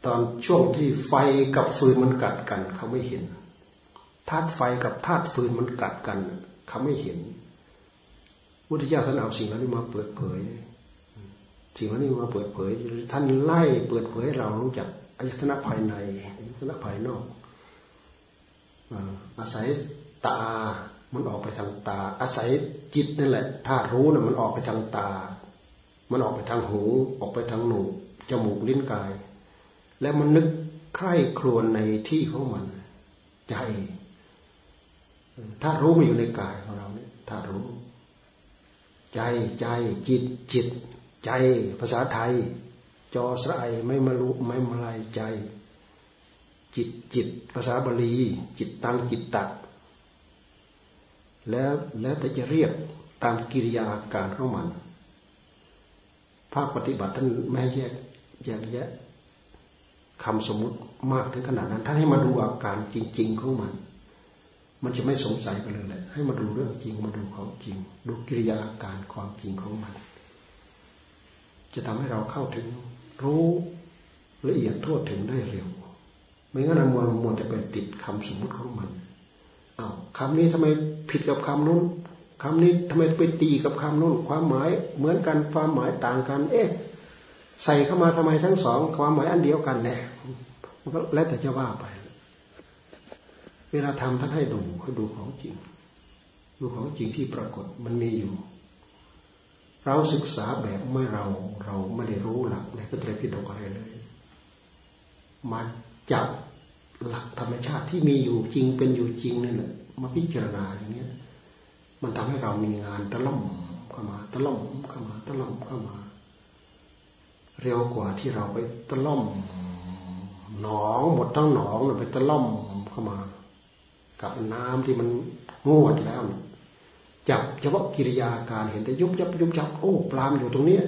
ตอนช่วงที่ไฟกับฟืนมันกัดกัน เขาไม่เห็นธาตุไฟกับธาตุฟืนมันกัดกัน เขาไม่เห็นพุทธเจ้าท่านเอาสิ่งเหล่านี้มาเปิดเผยสิ่งเหล่านี้มาเปิดเผย ท่านไล่เปิดเผยให้เรารู้จักอายตนะภายในอายตนะภายนอกอาศัยตา มันออกไปทางตา อาศัยจิตนั่นแหละถ้ารู้น่ะมันออกไปทางตา มันออกไปทางหูออกไปทางหนูจมูกลิ้นกาย แล้วมันนึกใคร่ครวญในที่ของมันใจถ้ารู้มาอยู่ในกายของเราเนี่ยถ้ารู้ ใจใจจิตจิต ใจภาษาไทย จอสไอไม่มาลุไม่มาลายใจ จิตจิต ภาษาบาลี จิตตังจิตตักแล้วแล้วแต่จะเรียกตามกิริยาอาการของมัน ภาคปฏิบัติท่านไม่แยกแยกแยะคำสมมุติมากถึงขนาดนั้นท่านให้มาดูอาการจริง ๆ ของมัน มันจะไม่สงสัยไปเลยแหละ ให้มาดูเรื่องจริงมาดูของจริง ดูกิริยาอาการความจริงของมัน จะทำให้เราเข้าถึงรู้ละเอียดทั่วถึงได้เร็ว ไม่งั้นมัวมัวแต่เป็นติดคำสมมุติของมันอา้าวคำนี้ทำไมผิดกับคำนู้น คำนี้ทำไมไปตีกับคำนู้นความหมายเหมือนกันความหมายต่างกัน เอ๊ะใส่เข้ามาทำไมทั้งสองความหมายอันเดียวกันแน่มันก็แล้วแต่จะว่าไป เวลาทำท่านให้ดูให้ดูของจริง ดูของจริงที่ปรากฏมันมีอยู่ เราศึกษาแบบเมื่อเรา เราไม่ได้รู้หลักในพระไตรปิฎกอะไรเลยมาจับหลักธรรมชาติที่มีอยู่จริงเป็นอยู่จริงนี่แหละมาพิจารณาอย่างเงี้ย มันทำให้เรามีงานตะล่อมเข้ามาตะล่อมเข้ามาตะล่อมเข้ามา เร็วกว่าที่เราไปตะล่อมหนองหมดทั้งหนองไปตะล่อมเข้ามา กับน้ำที่มันงวดแล้ว จับเฉพาะกิริยาการเห็นแต่ยุบยับยุบยับโอ้ปลามอยู่ตรงนี้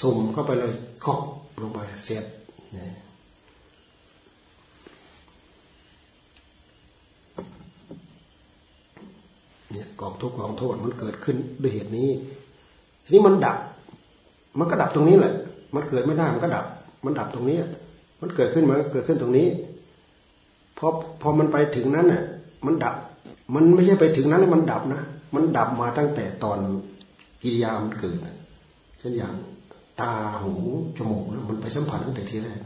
สุ่มเข้าไปเลยกอบลงไปเสร็จเนี่ย กองทุกข์กองโทษมันเกิดขึ้นด้วยเหตุนี้ ทีนี้มันดับ มันก็ดับตรงนี้แหละ มันเกิดไม่ได้มันก็ดับ มันดับตรงนี้ มันเกิดขึ้นมันก็เกิดขึ้นตรงนี้พอพอมันไปถึงนั้นเนี่ยมันดับ มันไม่ใช่ไปถึงนั้นแล้วมันดับนะ มันดับมาตั้งแต่ตอนกิริยามันเกิดเช่นอย่างตาหูจมูกมันไปสัมผัสตั้งแต่ทีแรก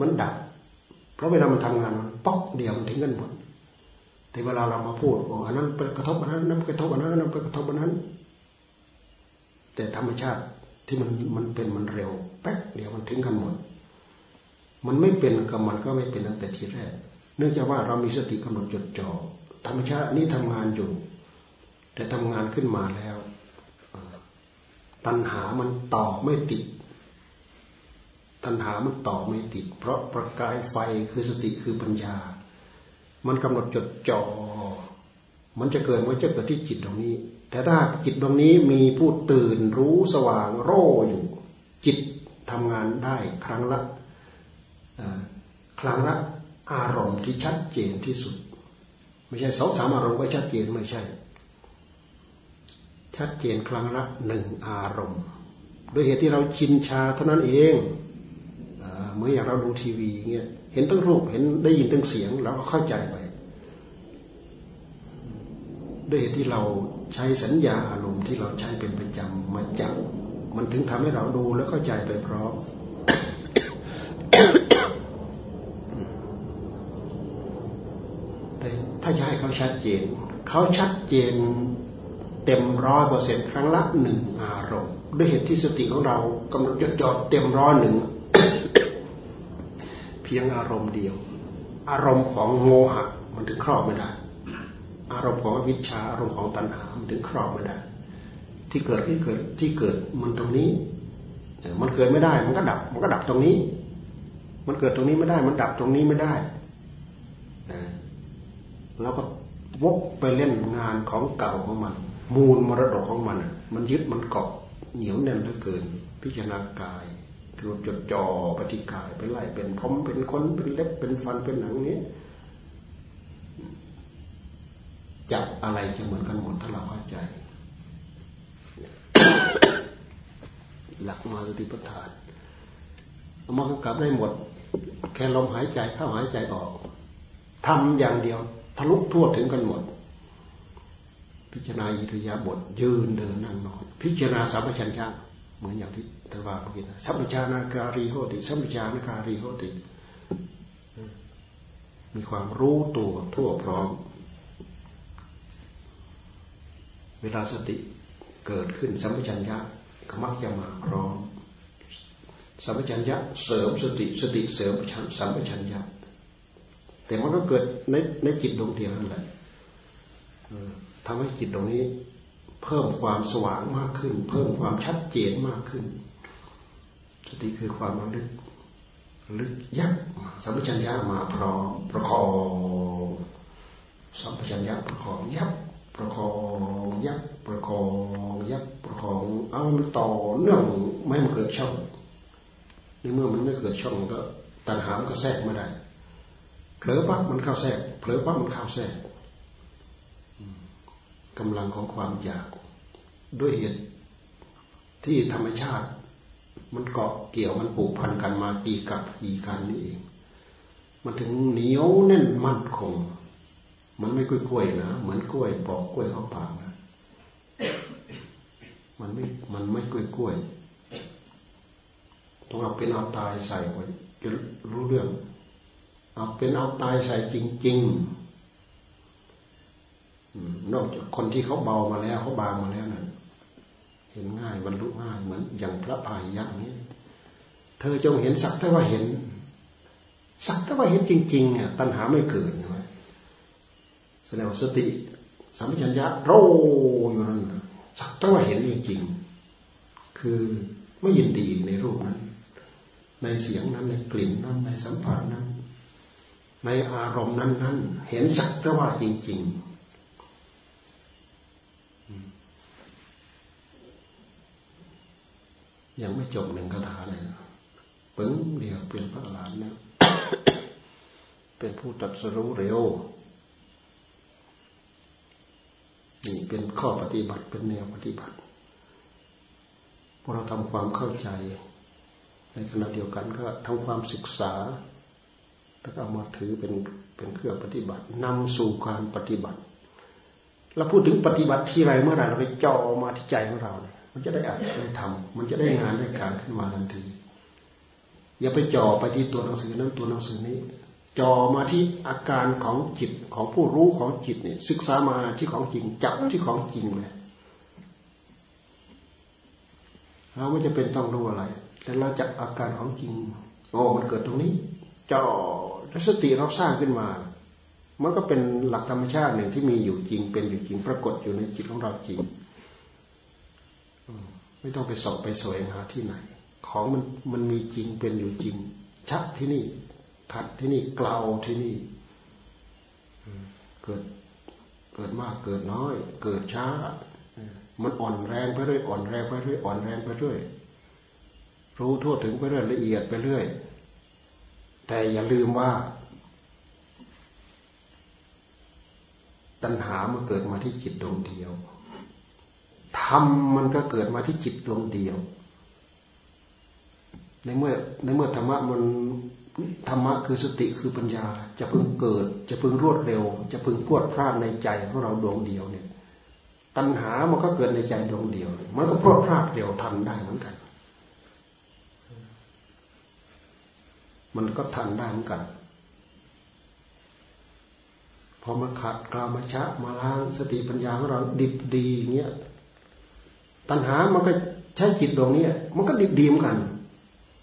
มันดับ เพราะเวลามันทำงานมันป๊อกเดียวมันทิ้งกันหมด แต่เวลาเรามาพูดโอ้อันนั้นไปกระทบอันนั้นนั้นกระทบอันนั้นนั้นไปกระทบอันนั้น แต่ธรรมชาติที่มันมันเป็นมันเร็วแป๊กเดียวมันทิ้งกันหมด มันไม่เป็นกับมันก็ไม่เป็นตั้งแต่ทีแรก เนื่องจากว่าเรามีสติกำหนดจดจ่อธรรมชาตินี้ทำงานอยู่ แต่ทำงานขึ้นมาแล้ว ตัณหามันต่อไม่ติด ตัณหามันต่อไม่ติด เพราะประกายไฟคือสติคือปัญญา มันกำหนดจดจ่อ มันจะเกิดมันจะเกิดที่จิตตรงนี้ แต่ถ้าจิตตรงนี้มีผู้ตื่นรู้สว่างโร่อยู่ จิตทำงานได้ครั้งละครั้งละอารมณ์ที่ชัดเจนที่สุด ไม่ใช่สองสามอารมณ์ก็ชัดเจนไม่ใช่ ชัดเจนครั้งละหนึ่งอารมณ์ด้วยเหตุที่เราชินชาเท่านั้นเองเมื่ออย่างเราดูทีวีเงี้ย เห็นตั้งรูป เห็นได้ยินตั้งเสียงเราก็เข้าใจไป ด้วยเหตุที่เราใช้สัญญาอารมณ์ที่เราใช้เป็นประจำมาจับมันถึงทำให้เราดูแล้วเข้าใจไปพร้อมแต่ถ้าจะให้เขาชัดเจน เขาชัดเจนเต็มร้อยเปอร์เซ็นต์ครั้งละหนึ่งอารมณ์ด้วยเหตุที่สติของเรากำหนดจดจ่อเต็มร้อยหนึ่ง พียงอารมณ์เดียว อารมณ์ของโมหะมันถึงครอบไม่ได้ อารมณ์ของวิชาอารมณ์ของตัณหามันถึงครอบไม่ได้ ที่เกิดที่เกิดที่เกิดมันตรงนี้มันเกิดไม่ได้มันก็ดับ มันก็ดับตรงนี้ มันเกิดตรงนี้ไม่ได้ มันดับตรงนี้ไม่ได้แล้วก็วกไปเล่นงานของเก่าของมัน มูลมรดกของมัน มันยึดมันเกาะเหนียวแน่นเหลือเกิน พิจารณากาย คือจดจ่อปฏิกายไปไล่เป็นผมเป็นคนเป็นเล็บเป็นฟันเป็นหนังนี้จับอะไรจะเหมือนกันหมดถ้าเราเข้าใจ หลักมาสติปัฏฐานเอามากำกับได้หมด แค่ลมหายใจเข้าหายใจออกทำอย่างเดียวทะลุทั่วถึงกันหมด พิจารณาอิริยาบถยืนเดินนั่งนอน พิจารณาสัมปชัญญะ เหมือนอย่างที่ตวาเมื่อกี้สัมปชานาการีโหติสัมปชานาการีโหติ มีความรู้ตัวทั่วพร้อม เวลาสติเกิดขึ้นสัมปชัญญะก็มักจะมาพร้อมสัมปชัญญะเสริมสติสติเสริมสัมปชัญญะแต่มันก็เกิดในในจิตดวงเดียวนั่นแหละทำให้จิตตรงนี้ เพิ่มความสว่างมากขึ้น เพิ่มความชัดเจนมากขึ้น สติคือความระลึกลึกยับสัมปชัญญะมาพร้อมประคองสัมปชัญญะประคองยับประคองยับประคองยับประคองเอามันต่อเนื่องไม่ให้มันเกิดช่องในเมื่อมันไม่เกิดช่องก็ตัณหามันก็แทรกไม่ได้เผลอปั๊บมันเข้าแทรกเผลอปั๊บมันเข้าแทรกกำลังของความอยาก ด้วยเหตุที่ธรรมชาติ มันเกาะเกี่ยวมันผูกพันกันมากี่กับกี่การนี่เองมันถึงเหนียวแน่นมั่นคง มันไม่กล้วยๆนะ เหมือนกล้วยบอกกล้วยเขาปากนะ มันไม่ มันไม่กล้วยๆต้องเอาเป็นเอาตายใส่ไว้จะรู้เรื่อง เอาเป็นเอาตายใส่จริง ๆนอกจากคนที่เขาเบามาแล้วเขาบางมาแล้วนั่นเห็นง่ายบรรลุง่ายเหมือนอย่างพระพายยักษ์นี้ เธอจงเห็นสักแต่ว่าเห็น สักแต่ว่าเห็นจริงๆเนี่ยตัณหาไม่เกิดใช่ไหมแสดงว่าสติสัมปชัญญะโรอยู่นั่นสักแต่ว่าเห็นจริงๆคือไม่ยินดีในรูปนั้น ในเสียงนั้นในกลิ่นนั้นในสัมผัสนั้น ในอารมณ์นั้นนั้นเห็นสักแต่ว่าจริง ๆ ยังไม่จบหนึ่งคาถาเลยปึ้งเดียวเป็นพระอรหันต์นะเป็นผู้ตัดสรู้เร็วนี่เป็นข้อปฏิบัติเป็นแนวปฏิบัติพอเราทำความเข้าใจ ในขณะเดียวกันก็ทำความศึกษาถ้าเอามาถือเป็นเป็นเครื่องปฏิบัตินำสู่การปฏิบัติเราพูดถึงปฏิบัติที่ไรเมื่อไรเราไปจ่อมาที่ใจของเราเนี่ย มันจะได้อ่านได้ทำมันจะได้งานได้การขึ้นมาทันทีอย่าไปจ่อไปที่ตัวหนังสือนั้นตัวหนังสือนี้จ่อมาที่อาการของจิตของผู้รู้ของจิตเนี่ยศึกษามาที่ของจริงจับที่ของจริงเลยเราไม่จะเป็นต้องรู้อะไรแต่เราจับอาการของจริงโอ้มันเกิดตรงนี้จ่อสติเราสร้างขึ้นมา มันก็เป็นหลักธรรมชาติหนึ่งที่มีอยู่จริงเป็นอยู่จริงปรากฏอยู่ในจิตของเราจริง ไม่ต้องไปสอบไปสวยหาที่ไหน ของมันมันมีจริงเป็นอยู่จริง ชัดที่นี่ถัดที่นี่กล่าวที่นี่เกิดเกิดมากเกิดน้อย เกิดช้ามันอ่อนแรงไปเรื่อยอ่อนแรงไปเรื่อยอ่อนแรงไปเรื่อยรู้ทั่วถึงไปเรื่อยละเอียดไปเรื่อย แต่อย่าลืมว่า ตัณหามันเกิดมาที่จิตดวงเดียว ธรรมมันก็เกิดมาที่จิตดวงเดียว ในเมื่อในเมื่อธรรมะมันธรรมะคือสติคือปัญญา จะพึงเกิด จะพึงรวดเร็ว จะพึงพวดพลาดในใจของเราดวงเดียวเนี่ย ตัณหามันก็เกิดในใจดวงเดียว มันก็พวดพลาดเร็วทันได้เหมือนกัน มันก็ทันได้เหมือนกันพอมาขัดกลามาชะมาล้างสติปัญญาของเราดิบดีเงี้ย ตัณหามันก็ใช้จิตดวงนี้มันก็ดิบดีเหมือนกัน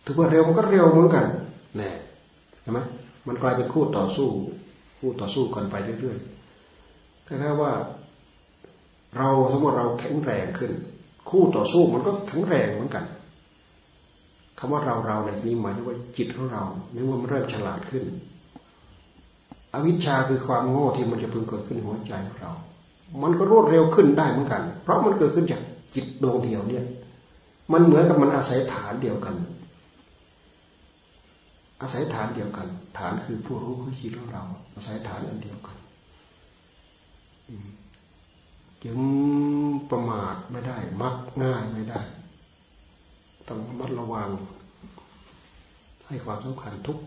ถือว่าเร็วมันก็เร็วเหมือนกันแน่ใช่ไหมมันกลายเป็นคู่ต่อสู้ คู่ต่อสู้กันไปเรื่อยๆแค่ว่า เราสมมติเราแข็งแรงขึ้น คู่ต่อสู้มันก็แข็งแรงเหมือนกันคำว่าเราเราในนี้หมายถึงว่าจิตของเราเนื่องว่ามันเริ่มฉลาดขึ้น อวิชชาคือความโง่ที่มันจะพึงเกิดขึ้นหัวใจของเรา มันก็รวดเร็วขึ้นได้เหมือนกัน เพราะมันเกิดขึ้นจาก จิตดวงเดียวเนี่ย มันเหมือนกับมันอาศัยฐานเดียวกัน อาศัยฐานเดียวกัน ฐานคือผู้รู้คือจิตของเรา อาศัยฐานอันเดียวกันจึงประมาทไม่ได้ มักง่ายไม่ได้ต้องระมัดระวัง ให้ความสำคัญทุก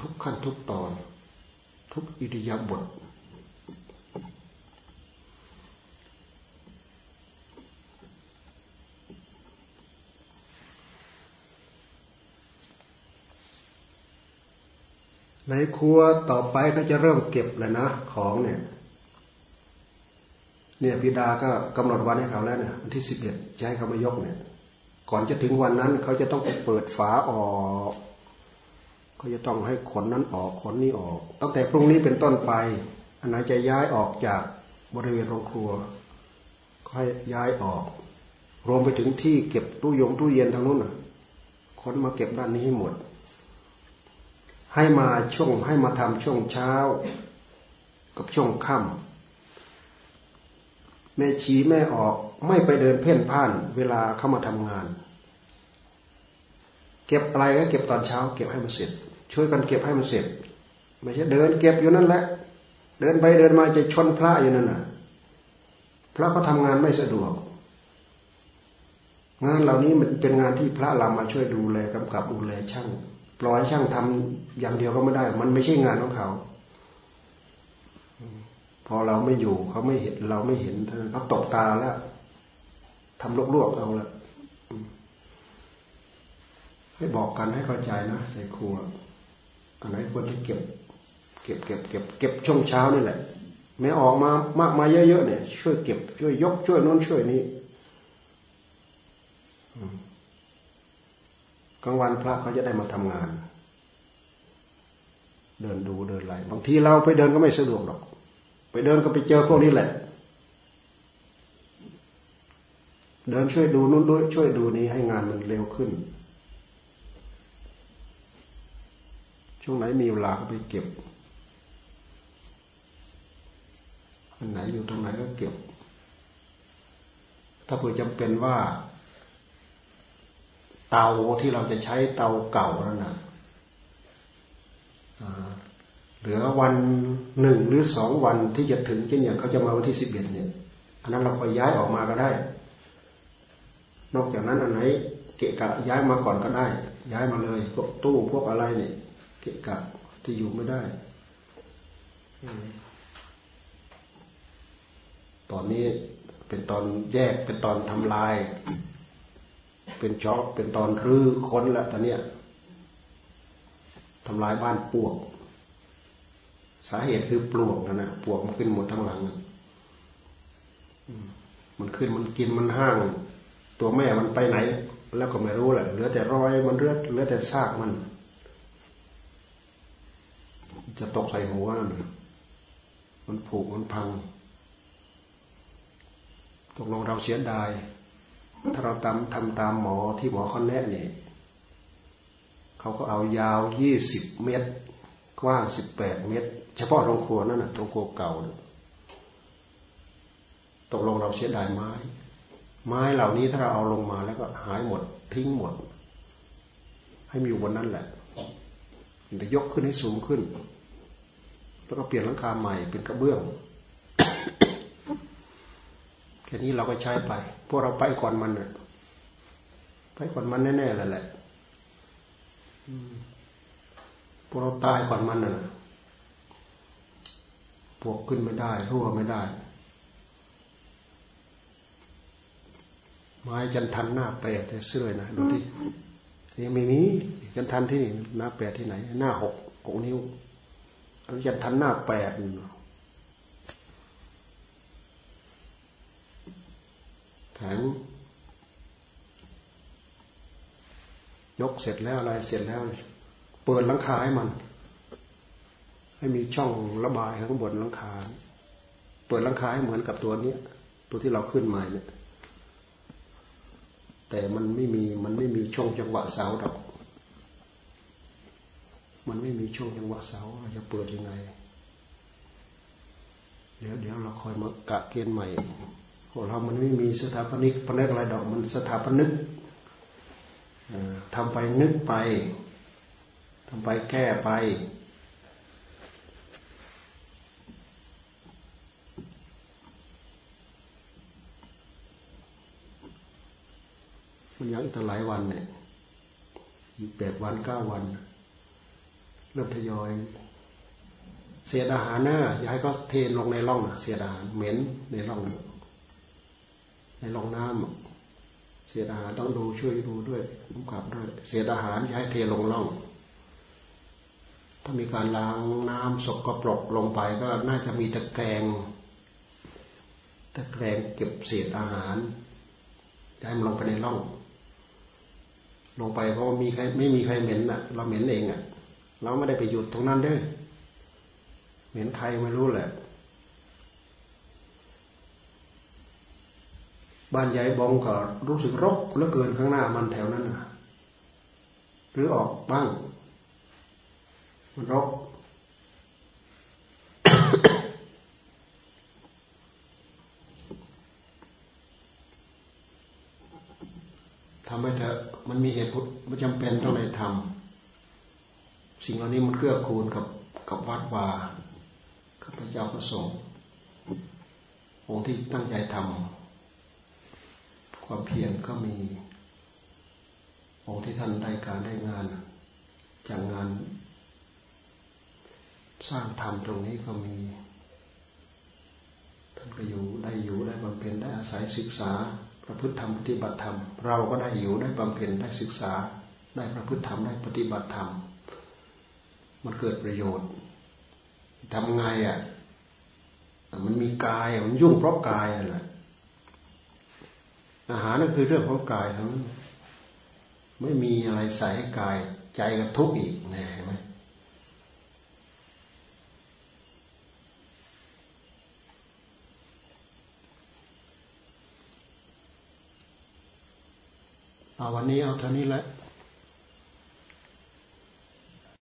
ทุกขั้นทุกตอน ทุกอิริยาบถ ในครัวต่อไปก็จะเริ่มเก็บแล้วนะ ของเนี่ย เนี่ยพิดาก็กำหนดวันให้เขาแล้วเนี่ยวันที่สิบเอ็ดจะให้เขามายกเนี่ย ก่อนจะถึงวันนั้น เขาจะต้องไปเปิดฝาออกก็จะต้องให้ขนนั้นออกขนนี้ออก ตั้งแต่พรุ่งนี้เป็นต้นไปอันไหนจะย้ายออกจากบริเวณโรงครัวก็ให้ย้ายออก รวมไปถึงที่เก็บตู้ยงตู้เย็นทางนู้นขนมาเก็บด้านนี้ให้หมด ให้มาช่วงให้มาทำช่วงเช้า กับช่วงค่ำแม่ชี้แม่ออกไม่ไปเดินเพ่นพ่าน เวลาเข้ามาทำงาน เก็บอะไรก็เก็บตอนเช้า เก็บให้มันเสร็จ ช่วยกันเก็บให้มันเสร็จไม่ใช่เดินเก็บอยู่นั่นแหละ เดินไปเดินมาจะชนพระอยู่นั่นน่ะ พระเขาทางานไม่สะดวก งานเหล่านี้มันเป็นงานที่พระเรามาช่วยดูแลกำกับดูแลช่าง ปล่อยช่างทำอย่างเดียวก็ไม่ได้ มันไม่ใช่งานของเขา พอเราไม่อยู่เขาไม่เห็น เราไม่เห็นเขาตกตาแล้วทำลวกๆเอาละให้บอกกันให้เข้าใจนะใส่ครัวอันไหนควรที่เก็บ เก็บเก็บเก็บเก็บช่วงเช้านี่แหละไม่ออกมามากมาเยอะๆเนี่ย ช่วยเก็บ ช่วยยกช่วยน้นช่วยนี้ กลางวันพระเขาจะได้มาทำงาน เดินดูเดินไหลบางทีเราไปเดินก็ไม่สะดวกหรอก ไปเดินก็ไปเจอพวกนี้แหละ เดินช่วยดูนู้นด้วยช่วยดูนี้ให้งานมันเร็วขึ้น ช่วงไหนมีเวลาก็ไปเก็บอันไหนอยู่ตรงไหนก็เก็บ ถ้าเผื่อจำเป็นว่า เตาที่เราจะใช้เตาเก่าแล้วนะเหลือวันหนึ่งหรือสองวันที่จะถึงเช่นอย่างเขาจะมาวันที่สิบเอ็ดเนี่ยอันนั้นเราคอยย้ายออกมาก็ได้ นอกจากนั้นอันไหนเกะกะย้ายมาก่อนก็ได้ ย้ายมาเลยพวกตู้พวกอะไรเนี่ยเกะกะที่อยู่ไม่ได้ตอนนี้เป็นตอนแยกเป็นตอนทำลาย เป็นช็อกเป็นตอนรื้อค้นแล้วตอนเนี้ยทำลายบ้านปวก สาเหตุคือปลวกนะนะปวกมันขึ้นหมดทั้งหลังมันขึ้นมันกินมันห้าง ตัวแม่มันไปไหน แล้วก็ไม่รู้แหละเหลือแต่รอยมันเลือดเหลือแต่ซากมัน จะตกใส่หัวนั่นมันผูกมันพังตกลงเราเสียดาย ถ้าเราตามทำตามหมอที่หมอเขาแนะนี่เขาก็เอายาวยี่สิบเมตร กว้างสิบแปดเมตร เฉพาะโรงครัวนั่นนะโรงครัวเก่าตกลงเราเสียดายไม้ ไม้เหล่านี้ถ้าเราเอาลงมาแล้วก็หายหมด ทิ้งหมด ให้มีอยู่บนนั้นแหละจะยกขึ้นให้สูงขึ้น แล้วก็เปลี่ยนหลังคาใหม่เป็นกระเบื้องแค่นี้เราก็ใช้ไป พวกเราไปก่อนมันน่ะไปก่อนมันแน่ๆแล้วแหละพวกเราตายก่อนมันน่ะพวกขึ้นไม่ได้รั่วไม่ได้ ไม้จันทันหน้าแปดเสื้อนะดูที่ยังไม่มีจันทันที่หน้าแปดที่ไหน หน้าหกหกนิ้วอันจันทันหน้าแปด แข็งยกเสร็จแล้วอะไรเสร็จแล้ว เปิดหลังคาให้มัน ให้มีช่องระบายข้างบนหลังคา เปิดหลังคาให้เหมือนกับตัวนี้ตัวที่เราขึ้นมาเนี่ย แต่มันไม่มีมันไม่มีช่องจังหวะเสาดอก มันไม่มีช่องจังหวะเสาเราจะเปิดยังไงเดี๋ยวเดี๋ยวเราคอยมากะเกณฑ์ใหม่ ของเรามันไม่มีสถาปนิกพนักอะไรดอกมันสถาปนิกทำไปนึกไปทำไปแก้ไป มันยังอีกตั้งหลายวันเนี่ยอีกแปดวันเก้าวัน เริ่มทยอยเสียอาหารหน้า อย่าให้เขาเทลงในร่องเสียอาหารเหม็นในร่อง ในร่องน้ำเสียอาหารต้องดูช่วยดูด้วยผมขับด้วยเสียอาหารอย่าให้เทลงล่อง ถ้ามีการล้างน้ำสกปรกลงไปก็น่าจะมีตะแกรงตะแกรงเก็บเศษอาหารให้มันลงไปในร่อง ลงไปเพราะมีใครไม่มีใครเหม็นอะ เราเหม็นเองอะ เราไม่ได้ไปหยุดตรงนั้นเด้อเหม็นใครไม่รู้แหละ บ้านใหญ่บองก็รู้สึกรกเหลือเกินข้างหน้ามันแถวนั้นนะหรือออกบ้าง มันรกทำให้เถอะมันมีเหตุผลมันจำเป็นต้องในทำสิ่งเหล่านี้มันเกื้อกูลกับกับวัดวากับพเจ้าประสงค์องค์ที่ตั้งใจทำ ความเพียรก็มีองค์ที่ท่านได้การได้งาน จากงาน สร้างธรรมตรงนี้ก็มีท่านก็อยู่ได้อยู่ได้บำเพ็ญได้อาศัยศึกษา ประพฤติธรรมปฏิบัติธรรม เราก็ได้อยู่ได้บำเพ็ญได้ศึกษา ได้ประพฤติธรรมได้ปฏิบัติธรรมมันเกิดประโยชน์ทำไงอะมันมีกายมันยุ่งเพราะกายนั่นแหละ อาหารนั่นคือเรื่องของกายทั้งไม่มีอะไรใส่ให้กายใจก็ทุกข์อีกนะเห็นไหมเอาวันนี้เอาเท่านี้แหละ